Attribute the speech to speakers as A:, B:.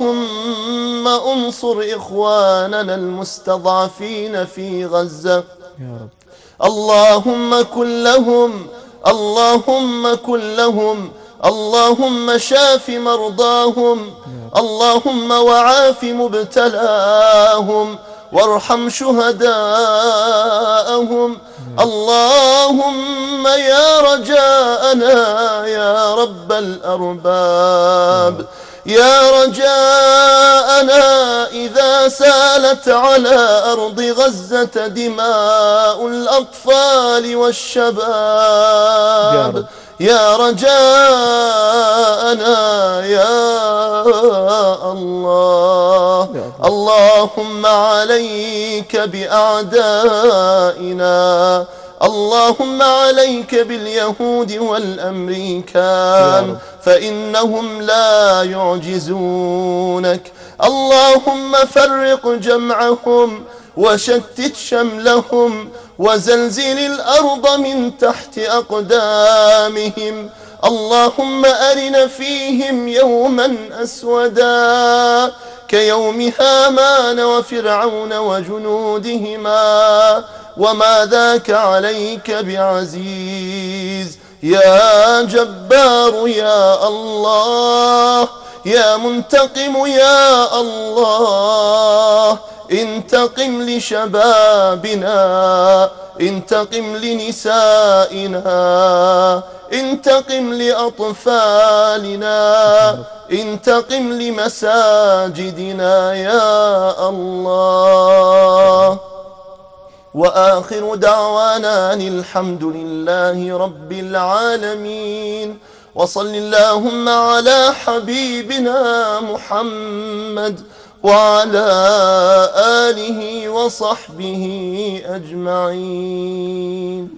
A: اللهم انصر إخواننا المستضعفين في غزة.
B: يا رب.
A: اللهم كن لهم اللهم كن لهم اللهم شاف مرضاهم اللهم وعاف مبتلاهم وارحم شهداءهم. اللهم يا رجاءنا يا رب الأرباب. يا رجاءنا إذا سالت على أرض غزة دماء الأطفال والشباب. يا رجاءنا يا الله. اللهم عليك بأعدائنا. اللهم عليك باليهود والأمريكان فإنهم لا يعجزونك. اللهم فرق جمعهم وشتت شملهم وزلزل الأرض من تحت أقدامهم. اللهم أرنا فيهم يوما أسودا. كيوم هامان وفرعون وجنودهما وما ذاك عليك بعزيز. يا جبار يا الله يا منتقم يا الله. انتقم لشبابنا انتقم لنسائنا انتقم لأطفالنا انتقم لمساجدنا يا الله. وآخر دعوانا الحمد لله رب العالمين. وصل اللهم على حبيبنا محمد وعلى آله وصحبه أجمعين.